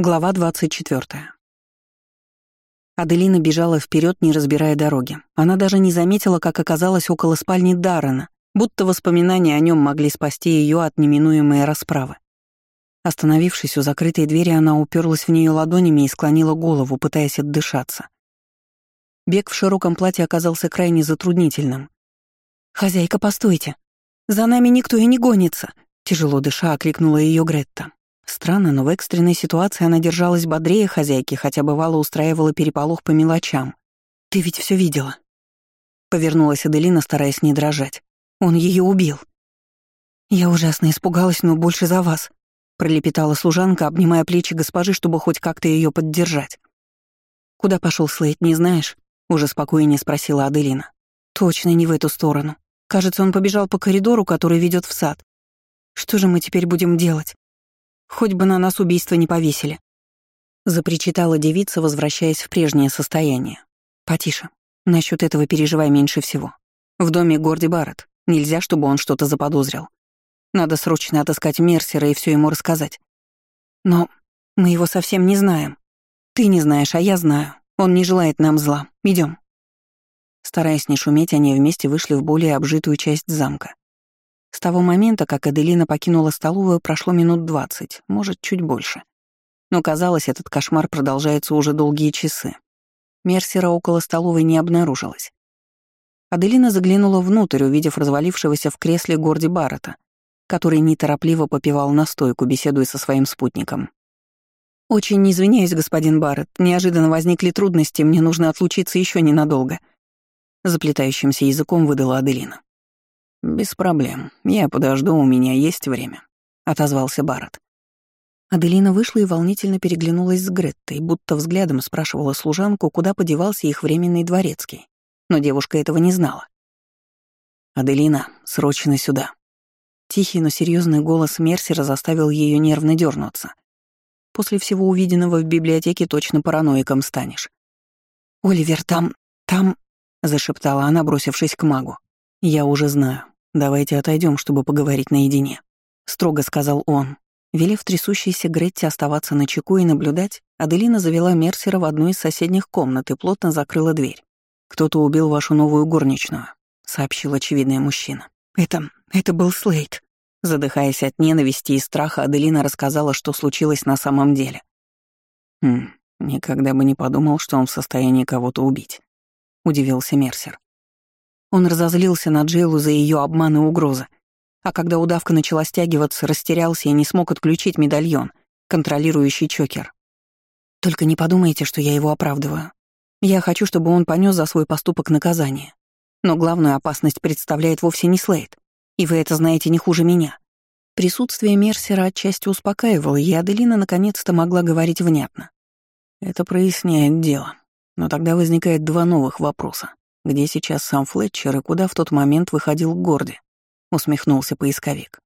Глава 24. Аделина бежала вперед, не разбирая дороги. Она даже не заметила, как оказалась около спальни Даррена, будто воспоминания о нем могли спасти ее от неминуемой расправы. Остановившись у закрытой двери, она уперлась в нее ладонями и склонила голову, пытаясь отдышаться. Бег в широком платье оказался крайне затруднительным. «Хозяйка, постойте! За нами никто и не гонится!» Тяжело дыша, окликнула ее Гретта. Странно, но в экстренной ситуации она держалась бодрее хозяйки, хотя бывало устраивала переполох по мелочам. «Ты ведь все видела?» Повернулась Аделина, стараясь не дрожать. «Он ее убил». «Я ужасно испугалась, но больше за вас», — пролепетала служанка, обнимая плечи госпожи, чтобы хоть как-то ее поддержать. «Куда пошел Слейд, не знаешь?» — уже спокойнее спросила Аделина. «Точно не в эту сторону. Кажется, он побежал по коридору, который ведет в сад. Что же мы теперь будем делать?» Хоть бы на нас убийство не повесили. Запричитала девица, возвращаясь в прежнее состояние. Потише. Насчет этого переживай меньше всего. В доме Горди Барретт. Нельзя, чтобы он что-то заподозрил. Надо срочно отыскать Мерсера и все ему рассказать. Но мы его совсем не знаем. Ты не знаешь, а я знаю. Он не желает нам зла. Идем. Стараясь не шуметь, они вместе вышли в более обжитую часть замка. С того момента, как Аделина покинула столовую, прошло минут двадцать, может, чуть больше. Но, казалось, этот кошмар продолжается уже долгие часы. Мерсера около столовой не обнаружилось. Аделина заглянула внутрь, увидев развалившегося в кресле Горди Баррета, который неторопливо попивал настойку, беседуя со своим спутником. «Очень извиняюсь, господин Барретт, неожиданно возникли трудности, мне нужно отлучиться еще ненадолго», — заплетающимся языком выдала Аделина. «Без проблем. Я подожду, у меня есть время», — отозвался Барретт. Аделина вышла и волнительно переглянулась с Греттой, будто взглядом спрашивала служанку, куда подевался их временный дворецкий. Но девушка этого не знала. «Аделина, срочно сюда». Тихий, но серьезный голос Мерсера заставил ее нервно дернуться. После всего увиденного в библиотеке точно параноиком станешь. «Оливер, там... там...» — зашептала она, бросившись к магу. «Я уже знаю. Давайте отойдем, чтобы поговорить наедине», — строго сказал он. Велев трясущейся Гретте оставаться на чеку и наблюдать, Аделина завела Мерсера в одну из соседних комнат и плотно закрыла дверь. «Кто-то убил вашу новую горничную», — сообщил очевидный мужчина. «Это... это был Слейд». Задыхаясь от ненависти и страха, Аделина рассказала, что случилось на самом деле. «Хм, никогда бы не подумал, что он в состоянии кого-то убить», — удивился Мерсер. Он разозлился на Джейлу за ее обман и угрозы. А когда удавка начала стягиваться, растерялся и не смог отключить медальон, контролирующий чокер. Только не подумайте, что я его оправдываю. Я хочу, чтобы он понес за свой поступок наказание. Но главную опасность представляет вовсе не Слейд. И вы это знаете не хуже меня. Присутствие Мерсера отчасти успокаивало, и Аделина наконец-то могла говорить внятно. Это проясняет дело. Но тогда возникает два новых вопроса. Где сейчас сам Флетчер и куда в тот момент выходил Горди? Усмехнулся поисковик.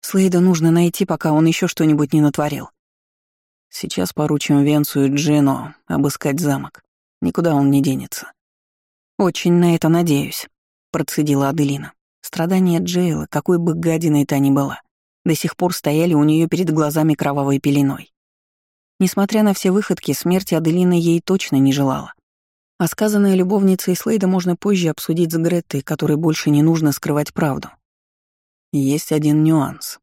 Слейда нужно найти, пока он еще что-нибудь не натворил. Сейчас поручим Венцу и Джино обыскать замок. Никуда он не денется. Очень на это надеюсь, процедила Аделина. Страдания Джейла, какой бы гадиной та ни была, до сих пор стояли у нее перед глазами кровавой пеленой. Несмотря на все выходки, смерти Аделина ей точно не желала. А сказанное любовницей Слейда можно позже обсудить с Греттой, которой больше не нужно скрывать правду. Есть один нюанс.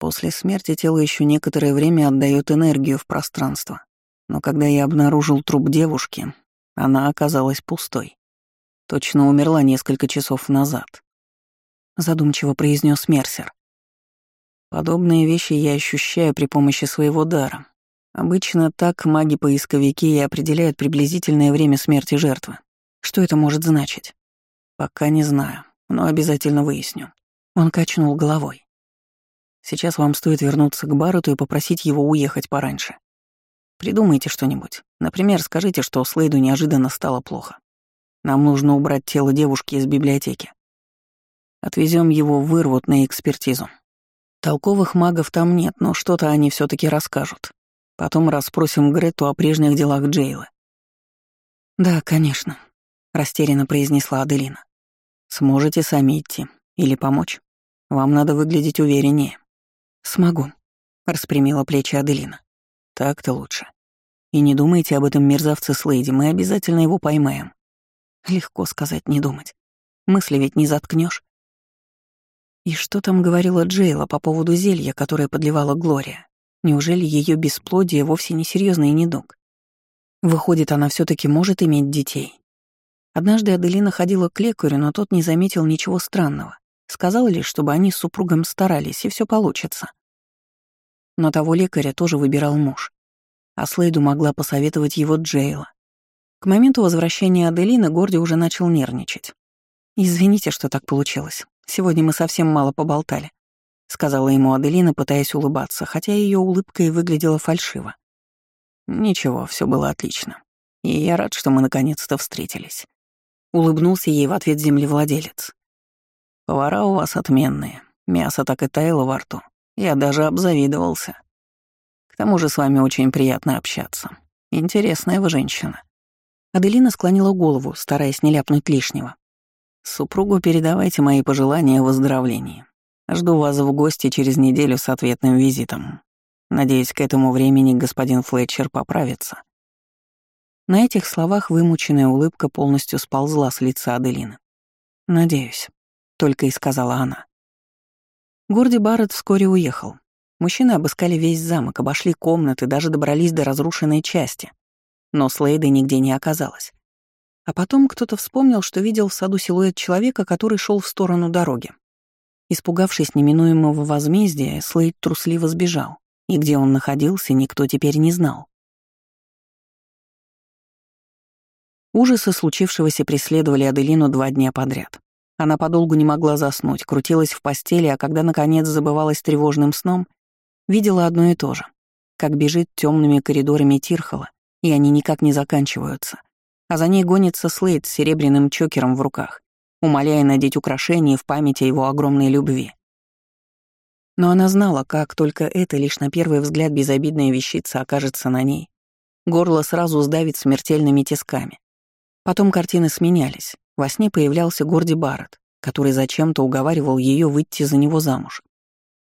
После смерти тело еще некоторое время отдает энергию в пространство. Но когда я обнаружил труп девушки, она оказалась пустой. Точно умерла несколько часов назад. Задумчиво произнес Мерсер. Подобные вещи я ощущаю при помощи своего дара, Обычно так маги-поисковики и определяют приблизительное время смерти жертвы. Что это может значить? Пока не знаю, но обязательно выясню. Он качнул головой. Сейчас вам стоит вернуться к Баррету и попросить его уехать пораньше. Придумайте что-нибудь. Например, скажите, что Слейду неожиданно стало плохо. Нам нужно убрать тело девушки из библиотеки. Отвезем его в Ирвуд на экспертизу. Толковых магов там нет, но что-то они все таки расскажут. Потом расспросим Грету о прежних делах Джейла. «Да, конечно», — растерянно произнесла Аделина. «Сможете сами идти или помочь? Вам надо выглядеть увереннее». «Смогу», — распрямила плечи Аделина. Так-то лучше. И не думайте об этом мерзавце Слейде, мы обязательно его поймаем. Легко сказать, не думать. Мысли ведь не заткнешь. И что там говорила Джейла по поводу зелья, которое подливала Глория? Неужели ее бесплодие вовсе не серьезный недуг? Выходит, она все таки может иметь детей. Однажды Аделина ходила к лекарю, но тот не заметил ничего странного. Сказал лишь, чтобы они с супругом старались, и все получится. Но того лекаря тоже выбирал муж. А Слейду могла посоветовать его Джейла. К моменту возвращения Аделины Горди уже начал нервничать. «Извините, что так получилось. Сегодня мы совсем мало поболтали», — сказала ему Аделина, пытаясь улыбаться, хотя ее улыбка и выглядела фальшиво. «Ничего, все было отлично. И я рад, что мы наконец-то встретились». Улыбнулся ей в ответ землевладелец. «Повара у вас отменные. Мясо так и таяло во рту. Я даже обзавидовался. К тому же с вами очень приятно общаться. Интересная вы женщина». Аделина склонила голову, стараясь не ляпнуть лишнего. Супругу передавайте мои пожелания о выздоровлении. Жду вас в гости через неделю с ответным визитом. Надеюсь, к этому времени господин Флетчер поправится». На этих словах вымученная улыбка полностью сползла с лица Аделины. «Надеюсь», — только и сказала она. Горди Барретт вскоре уехал. Мужчины обыскали весь замок, обошли комнаты, даже добрались до разрушенной части. Но Слейда нигде не оказалось. А потом кто-то вспомнил, что видел в саду силуэт человека, который шел в сторону дороги. Испугавшись неминуемого возмездия, Слейд трусливо сбежал, и где он находился, никто теперь не знал. Ужасы случившегося преследовали Аделину два дня подряд. Она подолгу не могла заснуть, крутилась в постели, а когда, наконец, забывалась тревожным сном, видела одно и то же. Как бежит темными коридорами Тирхола, и они никак не заканчиваются а за ней гонится Слейд с серебряным чокером в руках, умоляя надеть украшение в память о его огромной любви. Но она знала, как только это лишь на первый взгляд безобидная вещица окажется на ней, горло сразу сдавит смертельными тисками. Потом картины сменялись. Во сне появлялся Горди Барретт, который зачем-то уговаривал ее выйти за него замуж.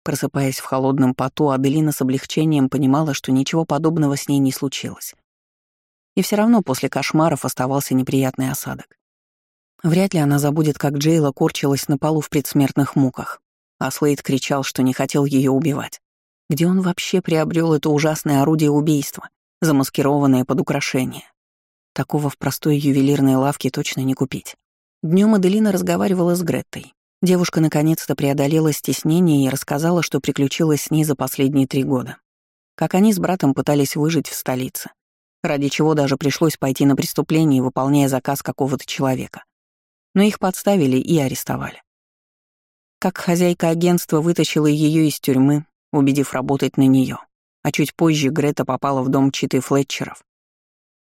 Просыпаясь в холодном поту, Аделина с облегчением понимала, что ничего подобного с ней не случилось. И все равно после кошмаров оставался неприятный осадок. Вряд ли она забудет, как Джейла корчилась на полу в предсмертных муках, а Слейд кричал, что не хотел ее убивать. Где он вообще приобрел это ужасное орудие убийства, замаскированное под украшение? Такого в простой ювелирной лавке точно не купить. Днем Аделина разговаривала с Греттой. Девушка наконец-то преодолела стеснение и рассказала, что приключилось с ней за последние три года. Как они с братом пытались выжить в столице, ради чего даже пришлось пойти на преступление, выполняя заказ какого-то человека. Но их подставили и арестовали. Как хозяйка агентства вытащила ее из тюрьмы, убедив работать на нее, а чуть позже Грета попала в дом читы Флетчеров.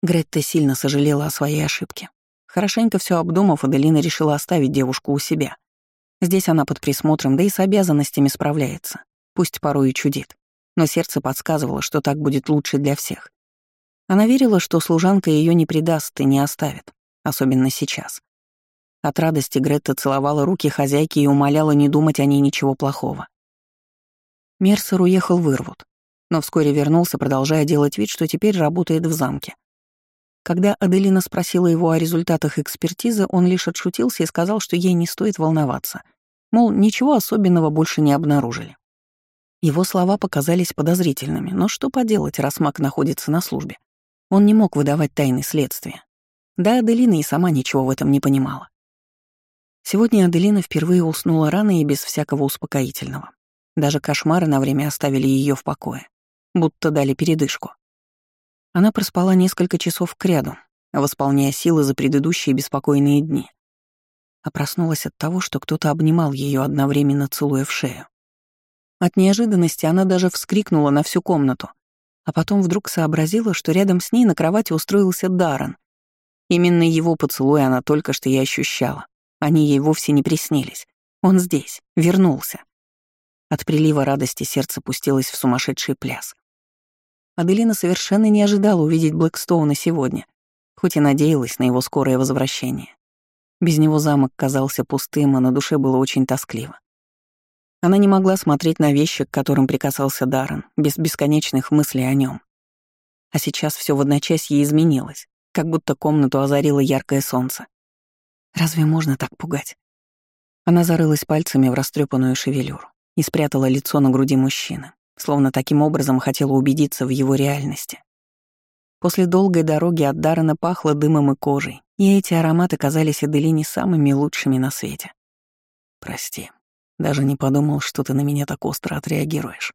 Гретта сильно сожалела о своей ошибке. Хорошенько все обдумав, Аделина решила оставить девушку у себя. Здесь она под присмотром, да и с обязанностями справляется. Пусть порой и чудит. Но сердце подсказывало, что так будет лучше для всех. Она верила, что служанка ее не предаст и не оставит, особенно сейчас. От радости Гретта целовала руки хозяйки и умоляла не думать о ней ничего плохого. Мерсер уехал в Ирвуд, но вскоре вернулся, продолжая делать вид, что теперь работает в замке. Когда Аделина спросила его о результатах экспертизы, он лишь отшутился и сказал, что ей не стоит волноваться. Мол, ничего особенного больше не обнаружили. Его слова показались подозрительными, но что поделать, раз Мак находится на службе. Он не мог выдавать тайны следствия. Да, Аделина и сама ничего в этом не понимала. Сегодня Аделина впервые уснула рано и без всякого успокоительного. Даже кошмары на время оставили ее в покое, будто дали передышку. Она проспала несколько часов кряду, восполняя силы за предыдущие беспокойные дни. А проснулась от того, что кто-то обнимал ее одновременно целуя в шею. От неожиданности она даже вскрикнула на всю комнату — а потом вдруг сообразила, что рядом с ней на кровати устроился Даррен. Именно его поцелуй она только что и ощущала. Они ей вовсе не приснились. Он здесь, вернулся. От прилива радости сердце пустилось в сумасшедший пляс. Аделина совершенно не ожидала увидеть Блэкстоуна сегодня, хоть и надеялась на его скорое возвращение. Без него замок казался пустым, а на душе было очень тоскливо. Она не могла смотреть на вещи, к которым прикасался Даррен, без бесконечных мыслей о нем. а сейчас все в одночасье изменилось, как будто комнату озарило яркое солнце. Разве можно так пугать? Она зарылась пальцами в растрепанную шевелюру и спрятала лицо на груди мужчины, словно таким образом хотела убедиться в его реальности. После долгой дороги от Даррена пахло дымом и кожей, и эти ароматы казались Эделине самыми лучшими на свете. «Прости, даже не подумал, что ты на меня так остро отреагируешь».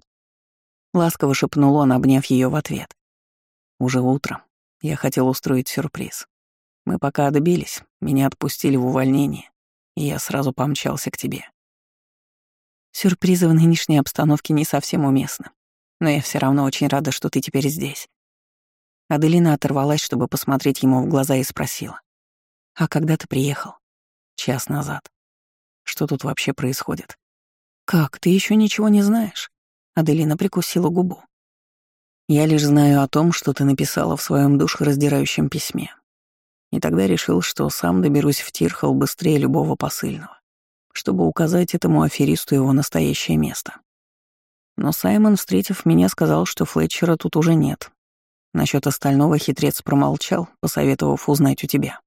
Ласково шепнул он, обняв ее в ответ. Уже утром я хотел устроить сюрприз. Мы пока добились, меня отпустили в увольнение, и я сразу помчался к тебе. Сюрпризы в нынешней обстановке не совсем уместны, но я все равно очень рада, что ты теперь здесь. Аделина оторвалась, чтобы посмотреть ему в глаза и спросила. «А когда ты приехал?» «Час назад. Что тут вообще происходит?» «Как, ты еще ничего не знаешь?» Аделина прикусила губу. «Я лишь знаю о том, что ты написала в своем душераздирающем письме. И тогда решил, что сам доберусь в Тирхал быстрее любого посыльного, чтобы указать этому аферисту его настоящее место. Но Саймон, встретив меня, сказал, что Флетчера тут уже нет. Насчет остального хитрец промолчал, посоветовав узнать у тебя.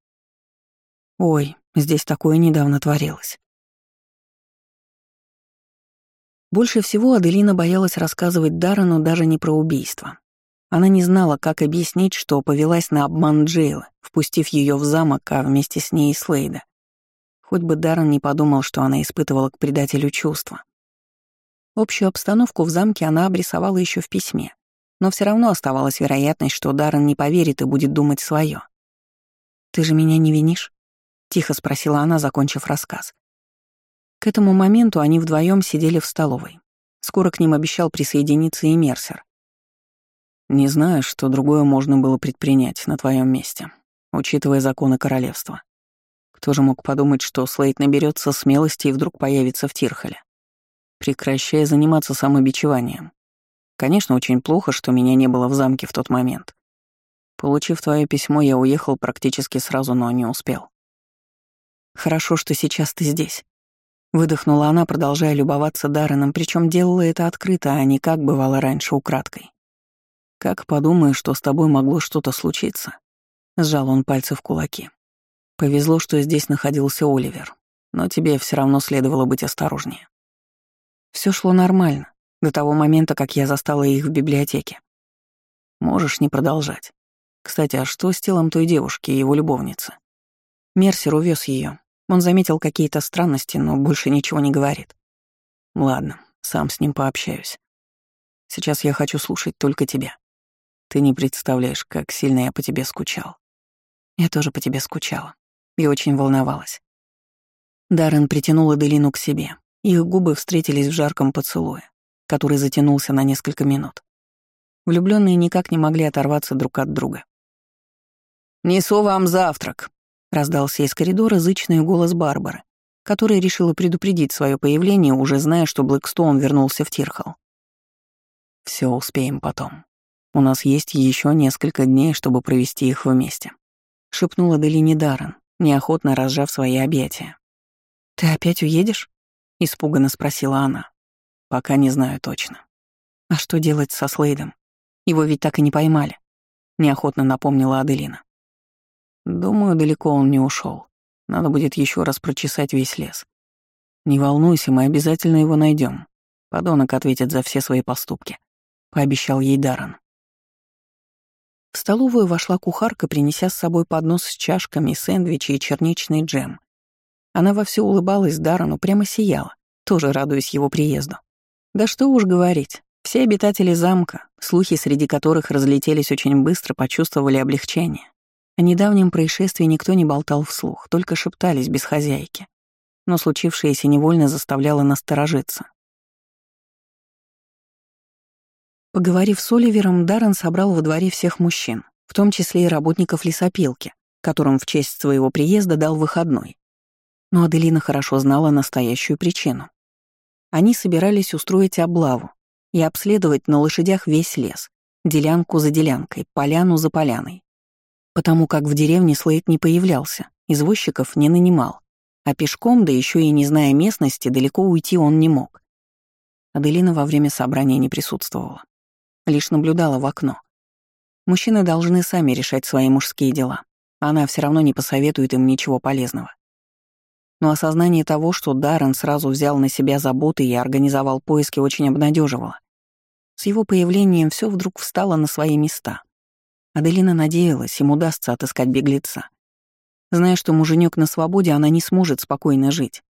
Ой, здесь такое недавно творилось. Больше всего Аделина боялась рассказывать Даррену даже не про убийство, она не знала, как объяснить, что повелась на обман Джейла, впустив ее в замок, а вместе с ней и Слейда. Хоть бы Даррен не подумал, что она испытывала к предателю чувства. Общую обстановку в замке она обрисовала еще в письме, но все равно оставалась вероятность, что Даррен не поверит и будет думать свое. «Ты же меня не винишь?» — тихо спросила она, закончив рассказ. К этому моменту они вдвоем сидели в столовой. Скоро к ним обещал присоединиться и Мерсер. Не знаю, что другое можно было предпринять на твоем месте, учитывая законы королевства. Кто же мог подумать, что Слейд наберется смелости и вдруг появится в Тирхале? Прекращая заниматься самобичеванием. Конечно, очень плохо, что меня не было в замке в тот момент. Получив твое письмо, я уехал практически сразу, но не успел. Хорошо, что сейчас ты здесь. Выдохнула она, продолжая любоваться Дарреном, причем делала это открыто, а не как бывало раньше украдкой. «Как подумаешь, что с тобой могло что-то случиться?» Сжал он пальцы в кулаки. «Повезло, что здесь находился Оливер, но тебе все равно следовало быть осторожнее». Все шло нормально, до того момента, как я застала их в библиотеке. Можешь не продолжать. Кстати, а что с телом той девушки и его любовницы? Мерсер увез ее. Он заметил какие-то странности, но больше ничего не говорит. Ладно, сам с ним пообщаюсь. Сейчас я хочу слушать только тебя. Ты не представляешь, как сильно я по тебе скучал. Я тоже по тебе скучала и очень волновалась. Даррен притянул Аделину к себе. Их губы встретились в жарком поцелуе, который затянулся на несколько минут. Влюбленные никак не могли оторваться друг от друга. «Несу вам завтрак», — раздался из коридора зычный голос Барбары, которая решила предупредить свое появление, уже зная, что Блэкстоун вернулся в Тирхал. Все успеем потом», у нас есть еще несколько дней, чтобы провести их вместе», — шепнула Делини Даррен, неохотно разжав свои объятия. «Ты опять уедешь?» — испуганно спросила она. «Пока не знаю точно». «А что делать со Слейдом? Его ведь так и не поймали», — неохотно напомнила Аделина. «Думаю, далеко он не ушел. Надо будет еще раз прочесать весь лес. Не волнуйся, мы обязательно его найдем. Подонок ответит за все свои поступки», — пообещал ей Даррен. В столовую вошла кухарка, принеся с собой поднос с чашками, сэндвичи и черничный джем. Она вовсю улыбалась Дарану, прямо сияла, тоже радуясь его приезду. Да что уж говорить, все обитатели замка, слухи среди которых разлетелись очень быстро, почувствовали облегчение. О недавнем происшествии никто не болтал вслух, только шептались без хозяйки. Но случившееся невольно заставляло насторожиться. Поговорив с Оливером, Даррен собрал во дворе всех мужчин, в том числе и работников лесопилки, которым в честь своего приезда дал выходной. Но Аделина хорошо знала настоящую причину. Они собирались устроить облаву и обследовать на лошадях весь лес, делянку за делянкой, поляну за поляной. Потому как в деревне Слейд не появлялся, извозчиков не нанимал, а пешком, да еще и не зная местности, далеко уйти он не мог. Аделина во время собрания не присутствовала лишь наблюдала в окно. Мужчины должны сами решать свои мужские дела. Она все равно не посоветует им ничего полезного. Но осознание того, что Даррен сразу взял на себя заботы и организовал поиски, очень обнадеживало. С его появлением все вдруг встало на свои места. Аделина надеялась, им удастся отыскать беглеца. Зная, что муженек на свободе, она не сможет спокойно жить.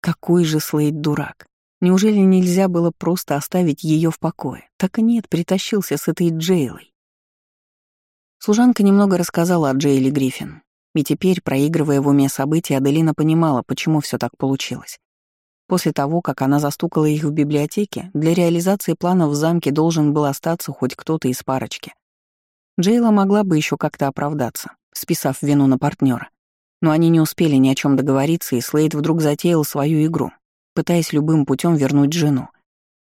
Какой же Слейд дурак. Неужели нельзя было просто оставить ее в покое? Так и нет, притащился с этой Джейлой. Служанка немного рассказала о Джейле Гриффин. И теперь, проигрывая в уме события, Аделина понимала, почему все так получилось. После того, как она застукала их в библиотеке, для реализации планов в замке должен был остаться хоть кто-то из парочки. Джейла могла бы еще как-то оправдаться, списав вину на партнера. Но они не успели ни о чем договориться, и Слейд вдруг затеял свою игру, пытаясь любым путем вернуть жену.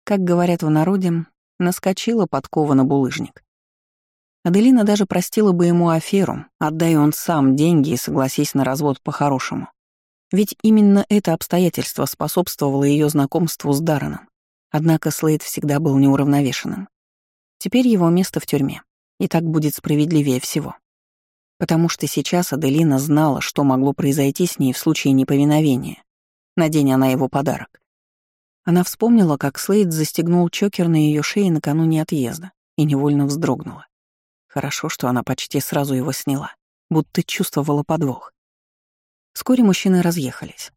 Как говорят в народе, наскочила подкова на булыжник. Аделина даже простила бы ему аферу, отдай он сам деньги и согласись на развод по-хорошему. Ведь именно это обстоятельство способствовало ее знакомству с Дарреном. Однако Слейд всегда был неуравновешенным. Теперь его место в тюрьме, и так будет справедливее всего. Потому что сейчас Аделина знала, что могло произойти с ней в случае неповиновения. Надень она его подарок. Она вспомнила, как Слейд застегнул чокер на ее шее накануне отъезда и невольно вздрогнула. Хорошо, что она почти сразу его сняла, будто чувствовала подвох. Вскоре мужчины разъехались.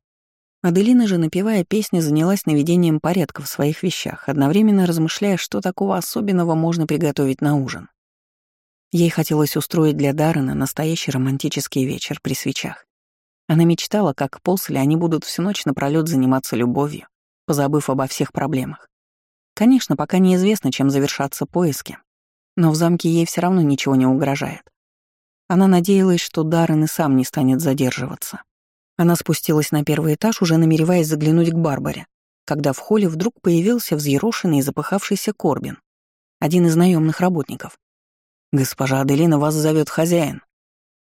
Аделина же, напевая песни, занялась наведением порядка в своих вещах, одновременно размышляя, что такого особенного можно приготовить на ужин. Ей хотелось устроить для Даррена настоящий романтический вечер при свечах. Она мечтала, как после они будут всю ночь напролёт заниматься любовью, позабыв обо всех проблемах. Конечно, пока неизвестно, чем завершатся поиски, но в замке ей все равно ничего не угрожает. Она надеялась, что Даррен и сам не станет задерживаться. Она спустилась на первый этаж, уже намереваясь заглянуть к Барбаре, когда в холле вдруг появился взъерошенный и запыхавшийся Корбин, один из наемных работников. «Госпожа Аделина, вас зовет хозяин».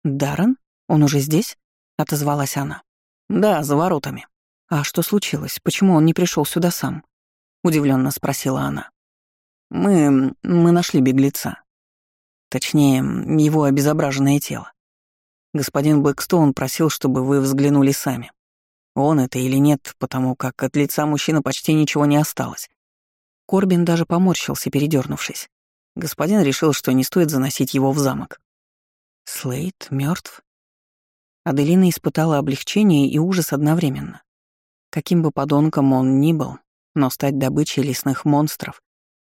«Даррен? Он уже здесь?» — отозвалась она. «Да, за воротами». «А что случилось? Почему он не пришел сюда сам?» — удивленно спросила она. Мы... мы нашли беглеца. Точнее, его обезображенное тело. Господин Блэкстоун просил, чтобы вы взглянули сами. Он это или нет, потому как от лица мужчины почти ничего не осталось. Корбин даже поморщился, передернувшись. Господин решил, что не стоит заносить его в замок. Слейд мертв. Аделина испытала облегчение и ужас одновременно. Каким бы подонком он ни был, но стать добычей лесных монстров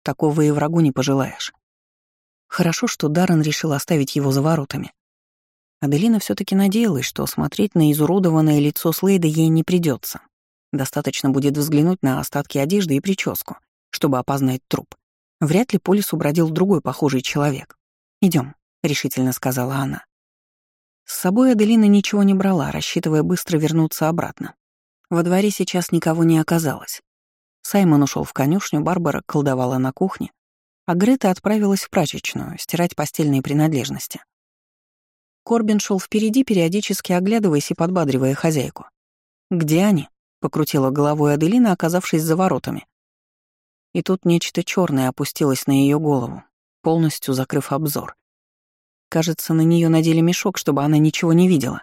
Такого и врагу не пожелаешь. Хорошо, что Даррен решил оставить его за воротами. Аделина все таки надеялась, что смотреть на изуродованное лицо Слейда ей не придется. Достаточно будет взглянуть на остатки одежды и прическу, чтобы опознать труп. Вряд ли по лесу бродил другой похожий человек. Идем, решительно сказала она. С собой Аделина ничего не брала, рассчитывая быстро вернуться обратно. Во дворе сейчас никого не оказалось. Саймон ушел в конюшню, Барбара колдовала на кухне, а Грета отправилась в прачечную стирать постельные принадлежности. Корбин шел впереди, периодически оглядываясь и подбадривая хозяйку. «Где они?» — покрутила головой Аделина, оказавшись за воротами. И тут нечто черное опустилось на ее голову, полностью закрыв обзор. Кажется, на нее надели мешок, чтобы она ничего не видела.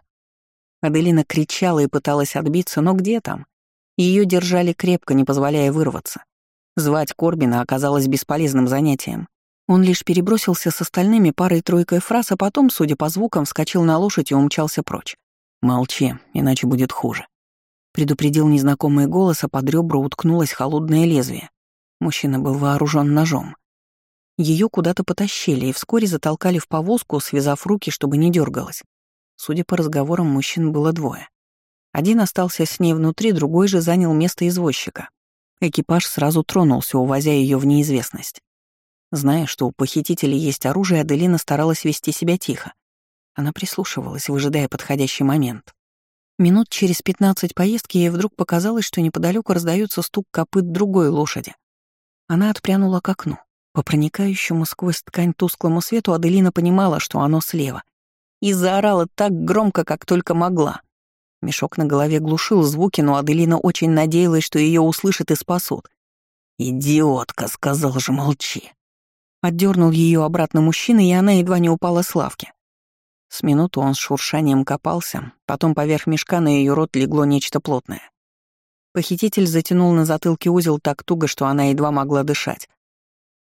Аделина кричала и пыталась отбиться, но где там? Ее держали крепко, не позволяя вырваться. Звать Корбина оказалось бесполезным занятием. Он лишь перебросился с остальными парой-тройкой фраз, а потом, судя по звукам, вскочил на лошадь и умчался прочь. «Молчи, иначе будет хуже», — предупредил незнакомый голос, а под ребра уткнулось холодное лезвие. Мужчина был вооружен ножом. Ее куда-то потащили и вскоре затолкали в повозку, связав руки, чтобы не дергалась. Судя по разговорам, мужчин было двое. Один остался с ней внутри, другой же занял место извозчика. Экипаж сразу тронулся, увозя ее в неизвестность. Зная, что у похитителей есть оружие, Аделина старалась вести себя тихо. Она прислушивалась, выжидая подходящий момент. Минут через пятнадцать поездки ей вдруг показалось, что неподалеку раздается стук копыт другой лошади. Она отпрянула к окну. По проникающему сквозь ткань тусклому свету Аделина понимала, что оно слева. И заорала так громко, как только могла. Мешок на голове глушил звуки, но Аделина очень надеялась, что ее услышат и спасут. «Идиотка», — сказал же, молчи. Отдернул ее обратно мужчина, и она едва не упала с лавки. С минуту он с шуршанием копался, потом поверх мешка на ее рот легло нечто плотное. Похититель затянул на затылке узел так туго, что она едва могла дышать.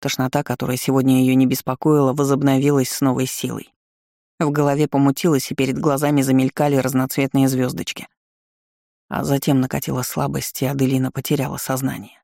Тошнота, которая сегодня ее не беспокоила, возобновилась с новой силой. В голове помутилось, и перед глазами замелькали разноцветные звездочки. А затем накатила слабость, и Аделина потеряла сознание.